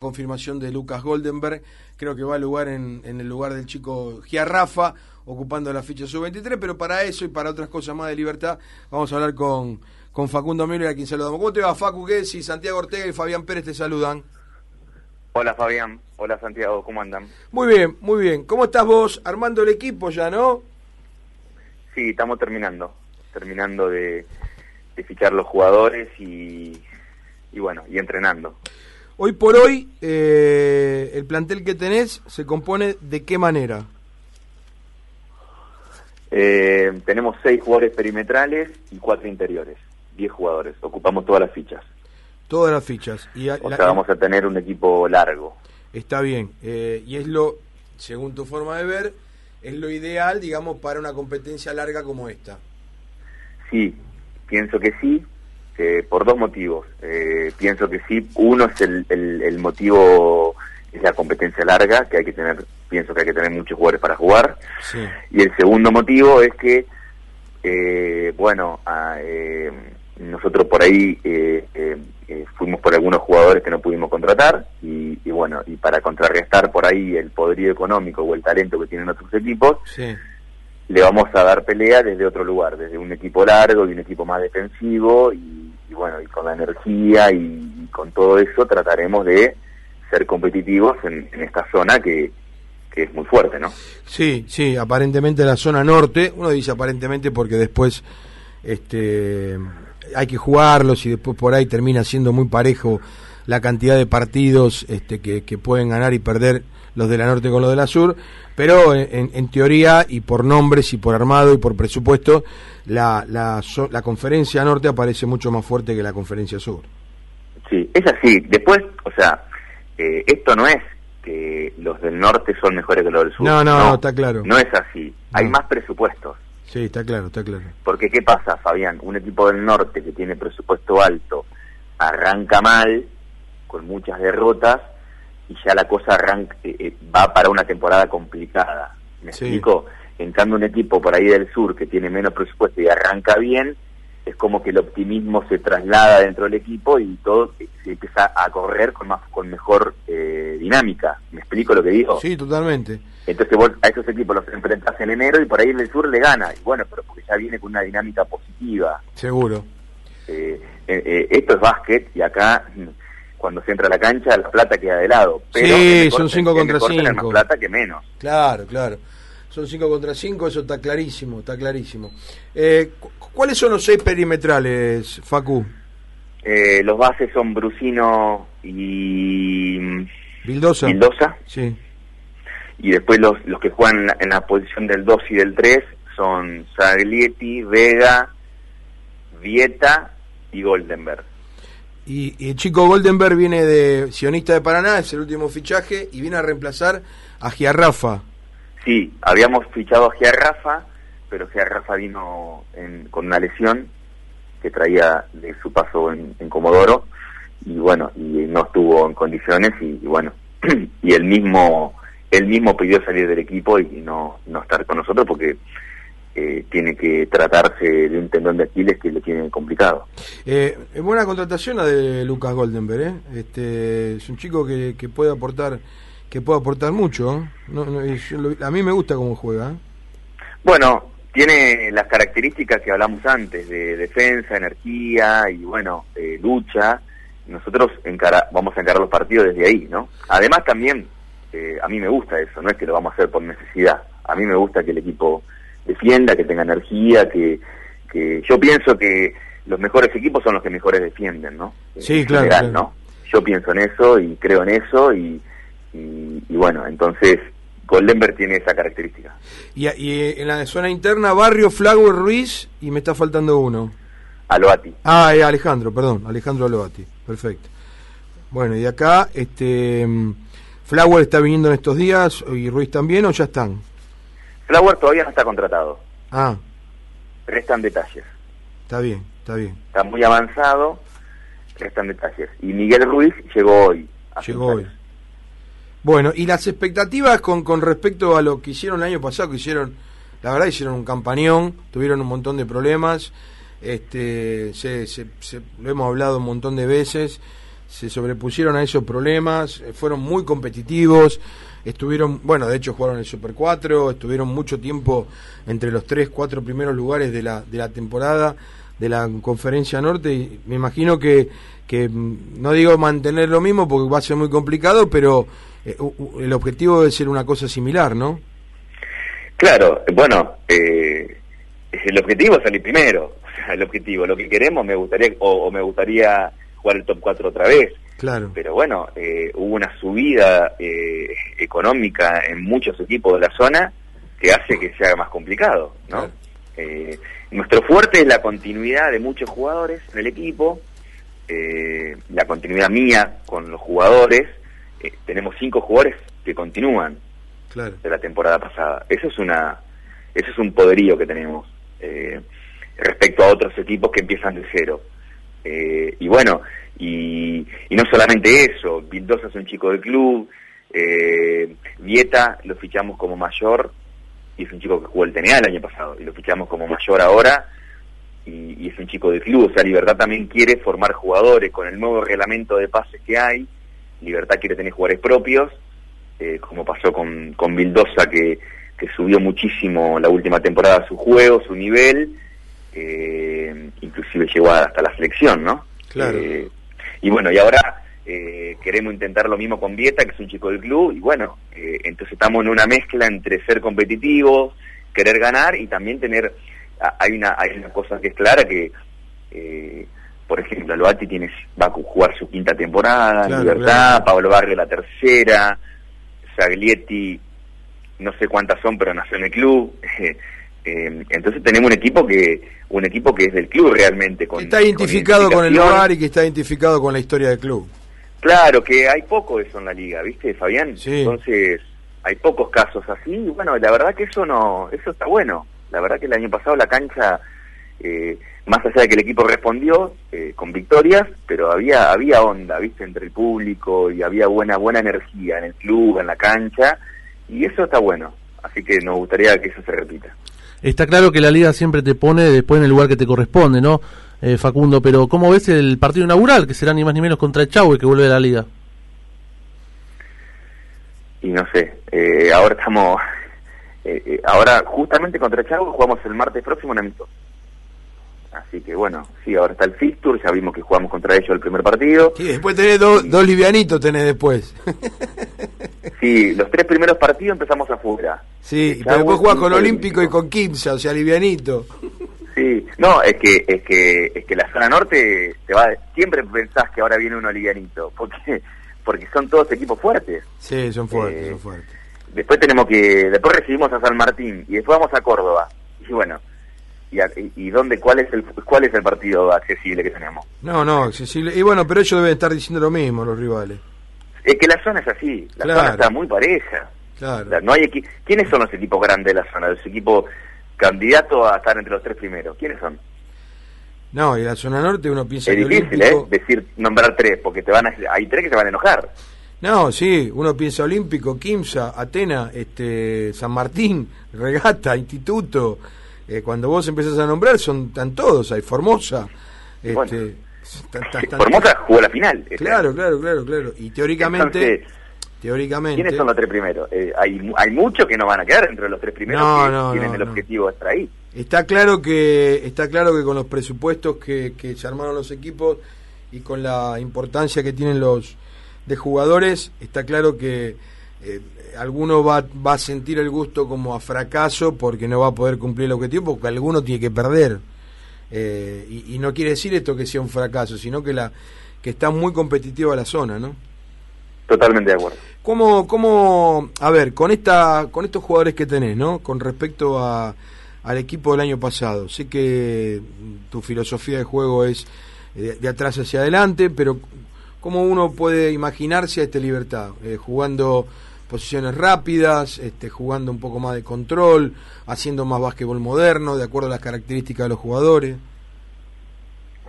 confirmación de Lucas Goldenberg, creo que va a lugar en, en el lugar del chico Giarrafa, ocupando la ficha sub-23, pero para eso y para otras cosas más de libertad, vamos a hablar con, con Facundo Miller, a quien saludamos. ¿Cómo te va, Facu? ¿Qué si Santiago Ortega y Fabián Pérez te saludan. Hola Fabián, hola Santiago, ¿cómo andan? Muy bien, muy bien. ¿Cómo estás vos? Armando el equipo ya, ¿no? Sí, estamos terminando, terminando de, de fichar los jugadores y, y bueno, y entrenando. Hoy por hoy, eh, el plantel que tenés se compone de qué manera? Eh, tenemos seis jugadores perimetrales y cuatro interiores, diez jugadores, ocupamos todas las fichas. Todas las fichas. Y o sea, vamos a tener un equipo largo. Está bien, eh, y es lo, según tu forma de ver, es lo ideal, digamos, para una competencia larga como esta. Sí, pienso que sí, por dos motivos. Eh, pienso que sí, uno es el, el, motivo, es la competencia larga, que hay que tener, pienso que hay que tener muchos jugadores para jugar. Y el segundo motivo es que, eh, bueno, eh, nosotros por ahí fuimos por algunos jugadores que no pudimos contratar y, bueno, y para contrarrestar por ahí el poderío económico o el talento que tienen otros equipos, le vamos a dar pelea desde otro lugar, desde un equipo largo y un equipo más defensivo y bueno, y con la energía y, con todo eso trataremos de ser competitivos en, esta zona que, que es muy fuerte, ¿no? Sí, sí, aparentemente la zona norte, uno dice aparentemente porque después este hay que jugarlos y después por ahí termina siendo muy parejo la cantidad de partidos este, que, que pueden ganar y perder los de la norte con los de la sur, pero en, en, teoría y por nombres y por armado y por presupuesto, la, la, la conferencia norte aparece mucho más fuerte que la conferencia sur. Sí, es así. Después, o sea, eh, esto no es que los del norte son mejores que los del sur. No, no, no, está claro. No es así. Hay más presupuestos. Sí, está claro, está claro. Porque ¿qué pasa, Fabián? Un equipo del norte que tiene presupuesto alto arranca mal, con muchas derrotas, y ya la cosa arranca, eh, eh, va para una temporada complicada. ¿Me explico? En cambio, un equipo por ahí del sur que tiene menos presupuesto y arranca bien, es como que el optimismo se traslada dentro del equipo y todo se empieza a correr con más con mejor eh, dinámica. ¿Me explico lo que digo? Sí, totalmente. Entonces vos a esos equipos los enfrentás en enero y por ahí en el sur le gana. Y bueno, pero porque ya viene con una dinámica positiva. Seguro. esto es básquet y acá cuando se entra a la cancha, la plata queda de lado. Pero sí, son 5 contra 5. más plata que menos. Claro, claro. Son 5 contra 5, eso está clarísimo, está clarísimo. Eh, ¿Cuáles son los seis perimetrales, Facu? Eh, los bases son Brusino y... Vildosa. Vildosa. Sí. Y después los, los que juegan en la, posición del 2 y del 3 son Saglietti, Vega, Vieta y Goldenberg. Y, el chico Goldenberg viene de Sionista de Paraná, es el último fichaje, y viene a reemplazar a Giarrafa. Sí, habíamos fichado a Giarrafa, pero Giarrafa vino con una lesión que traía de su paso en, Comodoro, y bueno, y no estuvo en condiciones, y, bueno, y él mismo, él mismo pidió salir del equipo y, no, no estar con nosotros porque eh, tiene que tratarse de un tendón de Aquiles que le tiene complicado. Eh, es buena contratación la de Lucas Goldenberg, ¿eh? Este, es un chico que, que puede aportar que puede aportar mucho. a mí me gusta cómo juega. Bueno, tiene las características que hablamos antes de defensa, energía y bueno, lucha. Nosotros encara vamos a encarar los partidos desde ahí, ¿no? Además también a mí me gusta eso, no es que lo vamos a hacer por necesidad. A mí me gusta que el equipo defienda, que tenga energía, que, que yo pienso que los mejores equipos son los que mejores defienden, ¿no? Sí, claro, ¿no? Yo pienso en eso y creo en eso y, y, bueno, entonces Goldenberg tiene esa característica. Y, y, en la zona interna, Barrio, Flago Ruiz y me está faltando uno. Aloati. Ah, eh, Alejandro, perdón, Alejandro Aloati, perfecto. Bueno, y acá, este, mm, Flower está viniendo en estos días y Ruiz también o ya están? Flower todavía no está contratado. Ah. Restan detalles. Está bien, está bien. Está muy avanzado, restan detalles. Y Miguel Ruiz llegó hoy. Llegó hoy. Bueno, y las expectativas con, con respecto a lo que hicieron el año pasado, que hicieron, la verdad hicieron un campañón, tuvieron un montón de problemas, este, se, se, lo hemos hablado un montón de veces, se sobrepusieron a esos problemas, eh, fueron muy competitivos, estuvieron, bueno, de hecho jugaron el Super 4, estuvieron mucho tiempo entre los 3, 4 primeros lugares de la, de la temporada de la Conferencia Norte y me imagino que, que mm, no digo mantener lo mismo porque va a ser muy complicado, pero eh, el objetivo debe ser una cosa similar, ¿no? Claro, bueno, eh, el objetivo es salir primero, el objetivo, lo que queremos me gustaría, o, me gustaría jugar el top 4 otra vez. Claro. Pero bueno, eh, hubo una subida eh, económica en muchos equipos de la zona que hace que sea más complicado, ¿no? Eh, nuestro fuerte es la continuidad de muchos jugadores en el equipo, la continuidad mía con los jugadores. tenemos cinco jugadores que continúan de la temporada pasada. Eso es una, eso es un poderío que tenemos. Eh, respecto a otros equipos que empiezan de cero. Eh, y bueno, y, no solamente eso, Vildosa es un chico del club, eh, Vieta lo fichamos como mayor, y es un chico que jugó el TNA el año pasado, y lo fichamos como mayor ahora, y, es un chico del club, o sea, Libertad también quiere formar jugadores con el nuevo reglamento de pases que hay, Libertad quiere tener jugadores propios, eh, como pasó con, con Vildosa que, que subió muchísimo la última temporada su juego, su nivel, eh, inclusive llegó hasta la selección, ¿no? Claro. Eh, y bueno, y ahora eh, queremos intentar lo mismo con Vieta, que es un chico del club, y bueno, eh, entonces estamos en una mezcla entre ser competitivos, querer ganar y también tener, hay una, hay una cosa que es clara que, por ejemplo, Loati tiene, va a jugar su quinta temporada, Libertad, Pablo Barrio la tercera, Saglietti, no sé cuántas son, pero nació en el club. Eh, entonces tenemos un equipo que un equipo que es del club realmente. Con, está identificado con, el lugar y que está identificado con la historia del club. Claro, que hay poco de eso en la liga, ¿viste, Fabián? Entonces hay pocos casos así. Y bueno, la verdad que eso no, eso está bueno. La verdad que el año pasado la cancha, eh, más allá de que el equipo respondió eh, con victorias, pero había había onda, ¿viste? Entre el público y había buena buena energía en el club, en la cancha. Y eso está bueno. Así que nos gustaría que eso se repita. Está claro que la liga siempre te pone después en el lugar que te corresponde, ¿no, eh, Facundo? Pero ¿cómo ves el partido inaugural, que será ni más ni menos contra el Chau que vuelve a la liga? Y no sé, eh, ahora estamos... Eh, ahora justamente contra Chau jugamos el martes próximo en amistoso. Así que bueno, sí, ahora está el fixture, ya vimos que jugamos contra ellos el primer partido. Sí, después tenés dos livianitos, tenés después. sí, los tres primeros partidos empezamos afuera. Sí, pero después jugás con Olímpico y con Kimsa, o sea, livianito. Sí, no, es que, es que, es que la zona norte te va, siempre pensás que ahora viene uno livianito, porque, porque son todos equipos fuertes. Sí, son fuertes, son fuertes. Después tenemos que, después recibimos a San Martín y después vamos a Córdoba. Y bueno, y, dónde cuál es el cuál es el partido accesible que tenemos. No no accesible. Y bueno pero ellos deben estar diciendo lo mismo los rivales. Es que la zona es así la zona está muy pareja. Claro. No hay quiénes son los equipos grandes de la zona los equipos candidatos a estar entre los tres primeros quiénes son no y la zona norte uno piensa es difícil eh decir nombrar tres porque te van a, hay tres que se van a enojar. No, sí, uno piensa Olímpico, Quimsa, Atena, este, San Martín, Regata, Instituto, eh, cuando vos empezás a nombrar, son tan todos, hay Formosa. Este, Formosa jugó la final. Claro, claro, claro, claro. Y teóricamente... teóricamente ¿Quiénes son los tres primeros? Eh, hay, hay muchos que no van a quedar entre los tres primeros que tienen el objetivo de estar ahí. Está claro que está claro que con los presupuestos que, que se armaron los equipos y con la importancia que tienen los de jugadores, está claro que eh, alguno va, va a sentir el gusto como a fracaso porque no va a poder cumplir el objetivo, porque alguno tiene que perder. Eh, y, no quiere decir esto que sea un fracaso, sino que la que está muy competitiva la zona, ¿no? Totalmente de acuerdo. ¿Cómo, cómo, a ver, con esta, con estos jugadores que tenés, ¿no? Con respecto a, al equipo del año pasado, sé que tu filosofía de juego es de, de atrás hacia adelante, pero ¿cómo uno puede imaginarse a esta libertad? Eh, jugando posiciones rápidas, este, jugando un poco más de control, haciendo más básquetbol moderno, de acuerdo a las características de los jugadores.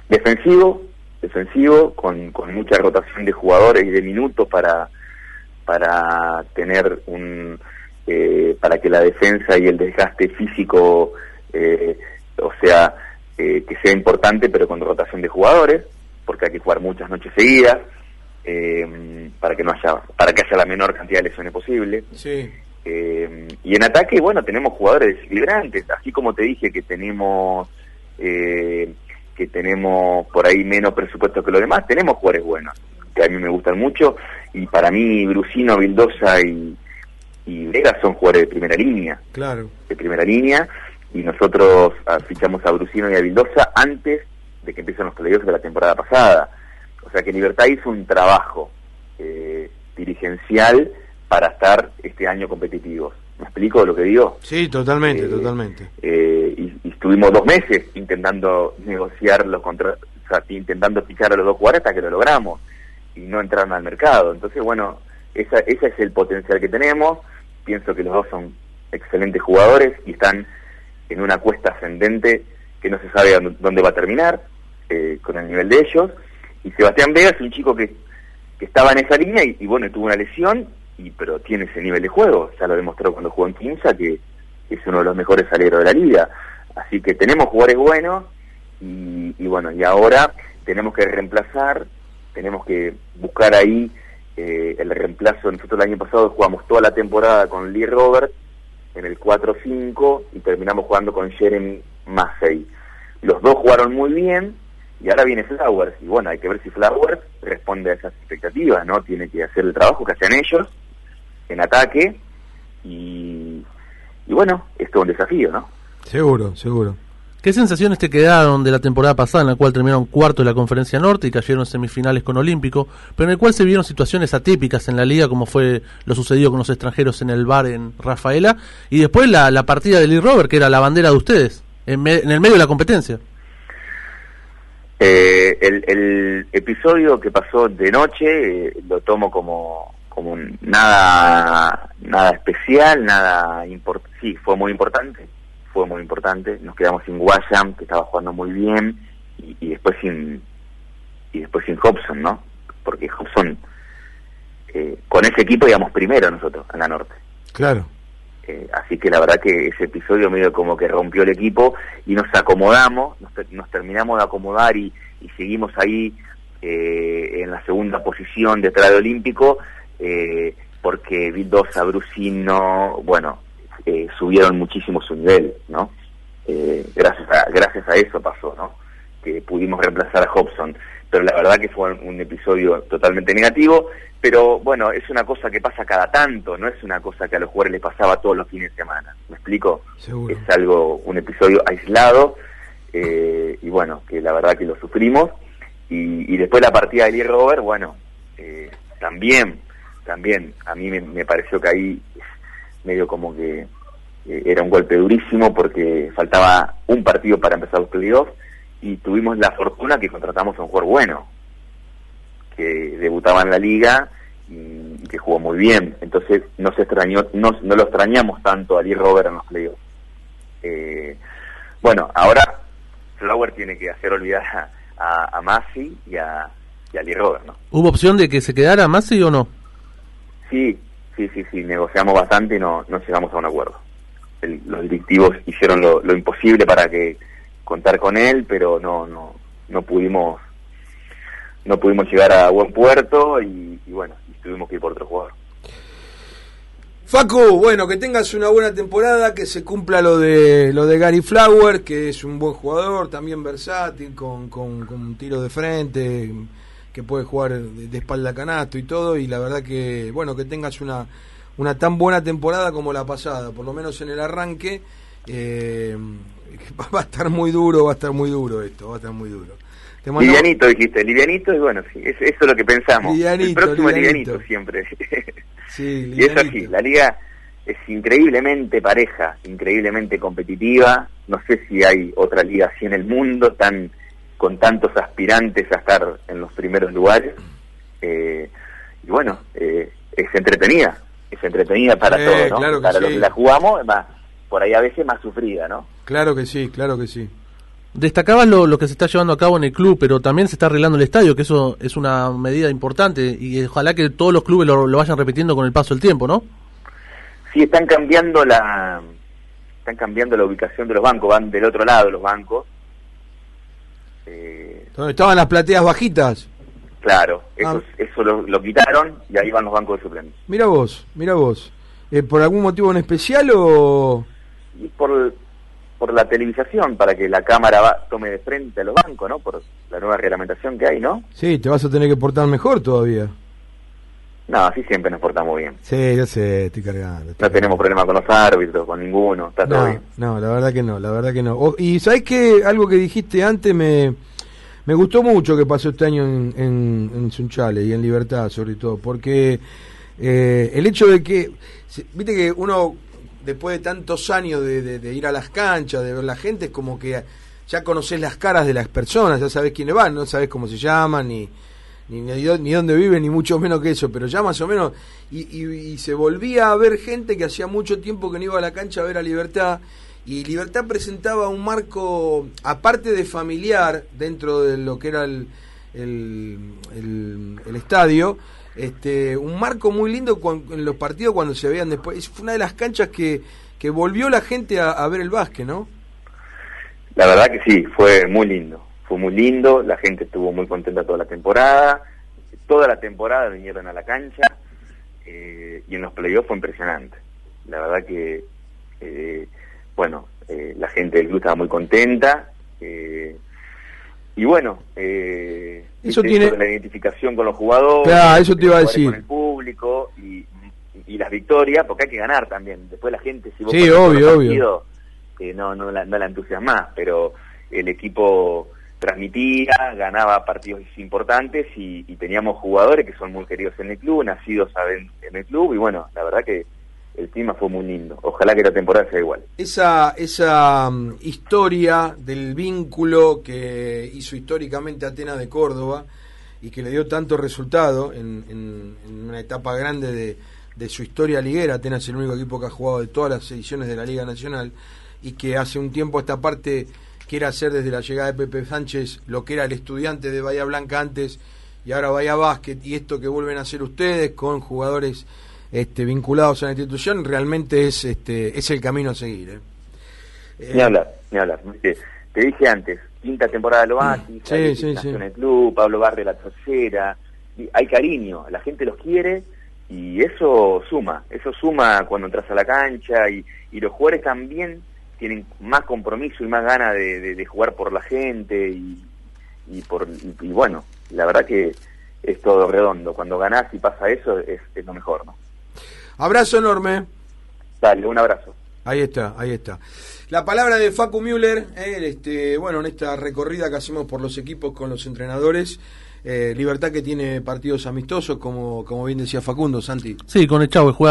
Defensivo, defensivo, con, con mucha rotación de jugadores y de minutos para, para tener un, eh, para que la defensa y el desgaste físico, eh, o sea, eh, que sea importante, pero con rotación de jugadores, porque hay que jugar muchas noches seguidas. Eh, para que no haya, para que haya la menor cantidad de lesiones posible. Sí. Eh, y en ataque, bueno, tenemos jugadores desequilibrantes, así como te dije que tenemos eh, que tenemos por ahí menos presupuesto que los demás, tenemos jugadores buenos, que a mí me gustan mucho, y para mí Brusino, Vildosa y, y Vega son jugadores de primera línea, Claro. de primera línea, y nosotros ah, fichamos a Brusino y a Vildosa antes de que empiecen los playoffs de la temporada pasada. O sea que Libertad hizo un trabajo eh, dirigencial para estar este año competitivos. ¿Me explico lo que digo? Sí, totalmente, Eh, totalmente. Eh, y, y estuvimos dos meses intentando negociar los contra, o sea, intentando fichar a los dos jugadores hasta que lo logramos y no entraron al mercado. Entonces, bueno, esa, ese es el potencial que tenemos. Pienso que los dos son excelentes jugadores y están en una cuesta ascendente que no se sabe dónde va a terminar eh, con el nivel de ellos. Y Sebastián Vega es un chico que, que estaba en esa línea y, y bueno, tuvo una lesión, y pero tiene ese nivel de juego. Ya lo demostró cuando jugó en Quinza, que es uno de los mejores aleros de la liga. Así que tenemos jugadores buenos y, y bueno, y ahora tenemos que reemplazar, tenemos que buscar ahí eh, el reemplazo. Nosotros el año pasado jugamos toda la temporada con Lee Robert en el 4-5 y terminamos jugando con Jeremy Massey. Los dos jugaron muy bien y ahora viene Flowers y bueno, hay que ver si Flowers responde a esas expectativas, ¿no? Tiene que hacer el trabajo que hacen ellos en ataque y, y bueno, esto es un desafío, ¿no? Seguro, seguro. ¿Qué sensaciones te quedaron de la temporada pasada en la cual terminaron cuarto de la Conferencia Norte y cayeron en semifinales con Olímpico, pero en el cual se vieron situaciones atípicas en la liga como fue lo sucedido con los extranjeros en el bar en Rafaela y después la, la partida de Lee Robert que era la bandera de ustedes en, en el medio de la competencia? Eh, el, el episodio que pasó de noche eh, lo tomo como, como un- nada nada especial, nada import sí, fue muy importante, fue muy importante. Nos quedamos sin Guayam, que estaba jugando muy bien, y, y después sin y después sin Hobson, ¿no? Porque Hobson eh, con ese equipo íbamos primero nosotros en la norte. Claro. Eh, así que la verdad que ese episodio medio como que rompió el equipo y nos acomodamos, nos, nos terminamos de acomodar y, seguimos ahí eh, en la segunda posición detrás de Olímpico eh, porque Vildosa, Brusino, bueno, eh, subieron muchísimo su nivel, ¿no? Eh, gracias, a, gracias a eso pasó, ¿no? Que pudimos reemplazar a Hobson. Pero la verdad que fue un, episodio totalmente negativo, pero bueno, es una cosa que pasa cada tanto, no es una cosa que a los jugadores les pasaba todos los fines de semana. ¿Me explico? Seguro. Es algo, un episodio aislado, eh, y bueno, que la verdad que lo sufrimos. Y, y después la partida de Lee Robert, bueno, eh, también, también, a mí me, me pareció que ahí medio como que eh, era un golpe durísimo porque faltaba un partido para empezar los playoffs y tuvimos la fortuna que contratamos a un jugador bueno que debutaba en la liga y, que jugó muy bien entonces no se extrañó no, no lo extrañamos tanto a Lee Robert en los playoffs eh, bueno ahora Flower tiene que hacer olvidar a, a, a Masi y a, y a Lee Robert ¿no? ¿Hubo opción de que se quedara Masi o no? Sí, sí, sí, sí, negociamos bastante y no, no llegamos a un acuerdo. El- los directivos hicieron lo, lo imposible para que contar con él, pero no, no, no pudimos, no pudimos llegar a buen puerto y, y bueno, tuvimos que ir por otro jugador. Facu, bueno, que tengas una buena temporada, que se cumpla lo de lo de Gary Flower, que es un buen jugador, también versátil, con, con, un tiro de frente, que puede jugar de, de espalda canasto y todo, y la verdad que, bueno, que tengas una, una tan buena temporada como la pasada, por lo menos en el arranque, eh, va a estar muy duro, va a estar muy duro esto, va a estar muy duro. Te mando- Livianito dijiste, livianito y bueno, sí, es- eso es lo que pensamos. Livianito, el próximo livianito. livianito siempre. Sí, Y es livianito. así, la liga es increíblemente pareja, increíblemente competitiva. No sé si hay otra liga así en el mundo, tan con tantos aspirantes a estar en los primeros lugares. Eh, y bueno, eh, es entretenida, es entretenida para Sí, todos, ¿no? claro para los sí. que la jugamos, más, por ahí a veces más sufrida, ¿no? Claro que sí, claro que sí. Destacabas lo, lo que se está llevando a cabo en el club, pero también se está arreglando el estadio, que eso es una medida importante y ojalá que todos los clubes lo, lo vayan repitiendo con el paso del tiempo, ¿no? Sí, están cambiando la están cambiando la ubicación de los bancos, van del otro lado los bancos. Eh, ¿Dónde estaban las plateas bajitas? Claro, Ah. eso, eso lo, lo quitaron y ahí van los bancos de suplentes. Mira vos, mira vos. Eh, ¿Por algún motivo en especial o...? Y por, por la televisación, para que la cámara va- tome de frente a los bancos, ¿no? Por la nueva reglamentación que hay, ¿no? Sí, te vas a tener que portar mejor todavía. No, así siempre nos portamos bien. Sí, ya sé, estoy cargando. estoy No tenemos problema con los árbitros, con ninguno, está todo bien. no, la verdad que no, la verdad que no. O- y sabes que algo que dijiste antes me, me gustó mucho que pasó este año en, en, en Sunchales y en Libertad, sobre todo, porque eh, el hecho de que, viste que uno, después de tantos años de, ir a las canchas, de ver la gente, es como que ya conoces las caras de las personas, ya sabes quiénes van, no sabes cómo se llaman, ni, ni, ni, dó- ni dónde viven, ni mucho menos que eso, pero ya más o menos, y, y- y se volvía a ver gente que hacía mucho tiempo que no iba a la cancha a ver a Libertad, y Libertad presentaba un marco, aparte de familiar, dentro de lo que era el- el estadio, este, un marco muy lindo en los partidos cuando se veían después. Fue una de las canchas que, que volvió la gente a, ver el básquet, ¿no? La verdad que sí, fue muy lindo. Fue muy lindo, la gente estuvo muy contenta toda la temporada. Toda la temporada vinieron a la cancha eh, y en los playoffs fue impresionante. La verdad que, eh, bueno, eh, la gente del club estaba muy contenta. y bueno, eh, Eso tiene- de la identificación con los jugadores, Claro, eso te iba a decir. Con el público y, y las victorias, porque hay que ganar también. Después la gente, si vos Sí, obvio, partidos, que no, no, la, no la entusiasmás, pero el equipo transmitía, ganaba partidos importantes y, y teníamos jugadores que son muy queridos en el club, nacidos en el club y bueno, la verdad que el clima fue muy lindo. Ojalá que la temporada sea igual. esa, esa mm, historia del vínculo que hizo históricamente Atenas de Córdoba y que le dio tanto resultado en, en- una etapa grande de, de su historia liguera. Atenas es el único equipo que ha jugado de todas las ediciones de la Liga Nacional y que hace un tiempo esta parte quiere hacer desde la llegada de Pepe Sánchez lo que era el estudiante de Bahía Blanca antes y ahora Bahía Básquet y esto que vuelven a hacer ustedes con jugadores este, vinculados a la institución realmente es este es el camino a seguir ¿eh? Eh, Ni hablar, ni hablar. Te, te dije antes, quinta temporada de Lovati, Sí, sí, sí. el club, Pablo Barre la tercera, hay cariño, la gente los quiere y eso suma, eso suma cuando entras a la cancha y, y los jugadores también tienen más compromiso y más ganas de, de- de jugar por la gente y, y por y, y bueno, la verdad que es todo redondo, cuando ganás y pasa eso es, es lo mejor, ¿no? Abrazo enorme. Dale, un abrazo. Ahí está, ahí está. La palabra de Facu Müller, eh, este, bueno, en esta recorrida que hacemos por los equipos con los entrenadores, eh, Libertad que tiene partidos amistosos, como, como bien decía Facundo, Santi. Sí, con el Chavo juega